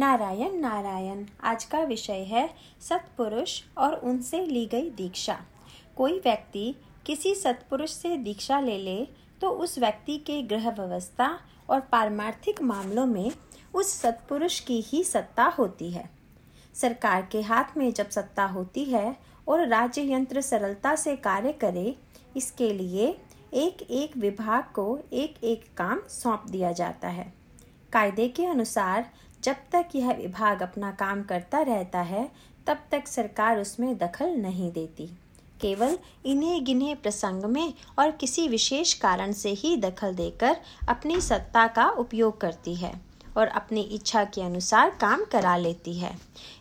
नारायण नारायण। आज का विषय है सत्पुरुष और उनसे ली गई दीक्षा। कोई व्यक्ति किसी सत्पुरुष से दीक्षा ले ले तो उस व्यक्ति के गृह व्यवस्था और पारमार्थिक मामलों में उस सत्पुरुष की ही सत्ता होती है। सरकार के हाथ में जब सत्ता होती है और राज्य यंत्र सरलता से कार्य करे, इसके लिए एक एक विभाग को एक एक काम सौंप दिया जाता है। कायदे के अनुसार जब तक यह विभाग अपना काम करता रहता है, तब तक सरकार उसमें दखल नहीं देती। केवल इन्हें गिने प्रसंग में और किसी विशेष कारण से ही दखल देकर अपनी सत्ता का उपयोग करती है और अपनी इच्छा के अनुसार काम करा लेती है।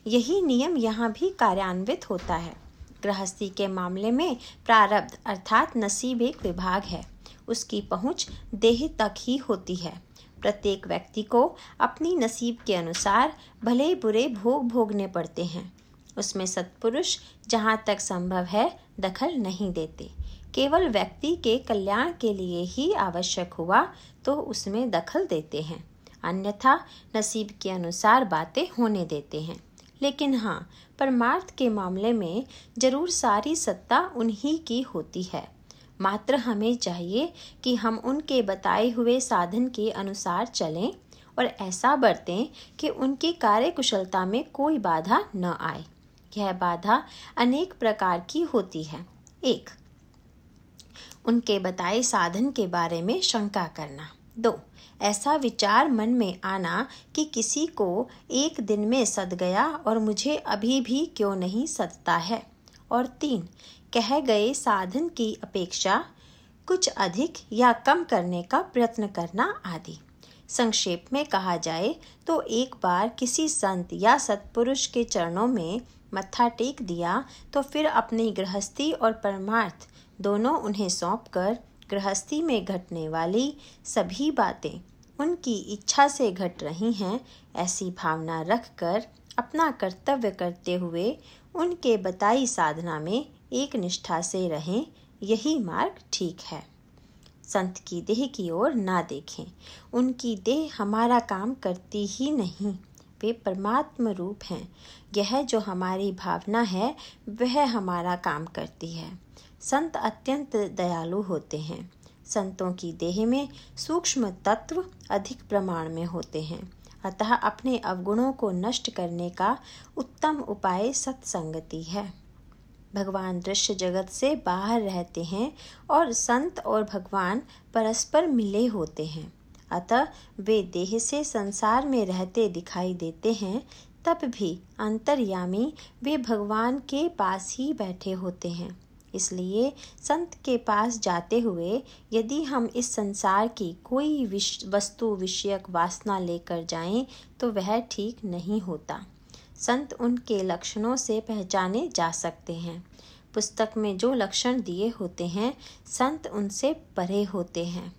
यही नियम यहाँ भी कार्यान्वित होता है। गृहस्थी के मामले में प्रारब्ध अर्थात नसीब एक विभाग है। उसकी पहुँच देह तक ही होती है। प्रत्येक व्यक्ति को अपनी नसीब के अनुसार भले बुरे भोग भोगने पड़ते हैं। उसमें सत्पुरुष जहाँ तक संभव है, दखल नहीं देते। केवल व्यक्ति के कल्याण के लिए ही आवश्यक हुआ तो उसमें दखल देते हैं। अन्यथा नसीब के अनुसार बातें होने देते हैं। लेकिन हाँ परमार्थ के मामले में ज़रूर सारी सत्ता उन्हीं की होती है। मात्र हमें चाहिए कि हम उनके बताए हुए साधन के अनुसार चलें और ऐसा बरतें कि उनकी कार्य कुशलता में कोई बाधा न आए। यह बाधा अनेक प्रकार की होती है। एक, उनके बताए साधन के बारे में शंका करना। दो, ऐसा विचार मन में आना कि किसी को एक दिन में सद गया और मुझे अभी भी क्यों नहीं सदता है। और तीन कह गए साधन की अपेक्षा कुछ अधिक या कम करने का प्रयत्न करना आदि। संक्षेप में कहा जाए तो एक बार किसी संत या सत्पुरुष के चरणों में मत्था टेक दिया तो फिर अपनी गृहस्थी और परमार्थ दोनों उन्हें सौंप कर गृहस्थी में घटने वाली सभी बातें उनकी इच्छा से घट रही हैं, ऐसी भावना रखकर अपना कर्तव्य करते हुए उनके बताई साधना में एक निष्ठा से रहें, यही मार्ग ठीक है। संत की देह की ओर ना देखें। उनकी देह हमारा काम करती ही नहीं। वे परमात्म रूप हैं। यह जो हमारी भावना है, वह हमारा काम करती है। संत अत्यंत दयालु होते हैं। संतों की देह में सूक्ष्म तत्व अधिक प्रमाण में होते हैं। अतः अपने अवगुणों को नष्ट करने का उत्तम उपाय सत्संगति है। भगवान दृश्य जगत से बाहर रहते हैं और संत और भगवान परस्पर मिले होते हैं। अतः वे देह से संसार में रहते दिखाई देते हैं तब भी अंतर्यामी वे भगवान के पास ही बैठे होते हैं। इसलिए संत के पास जाते हुए यदि हम इस संसार की कोई विश, वस्तु विषयक वासना लेकर जाएँ तो वह ठीक नहीं होता। संत उनके लक्षणों से पहचाने जा सकते हैं। पुस्तक में जो लक्षण दिए होते हैं, संत उनसे परे होते हैं।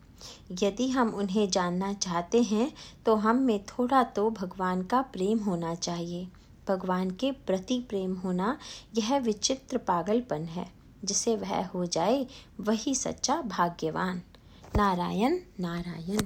यदि हम उन्हें जानना चाहते हैं तो हम में थोड़ा तो भगवान का प्रेम होना चाहिए। भगवान के प्रति प्रेम होना यह विचित्र पागलपन है। जिसे वह हो जाए, वही सच्चा भाग्यवान। नारायण नारायण।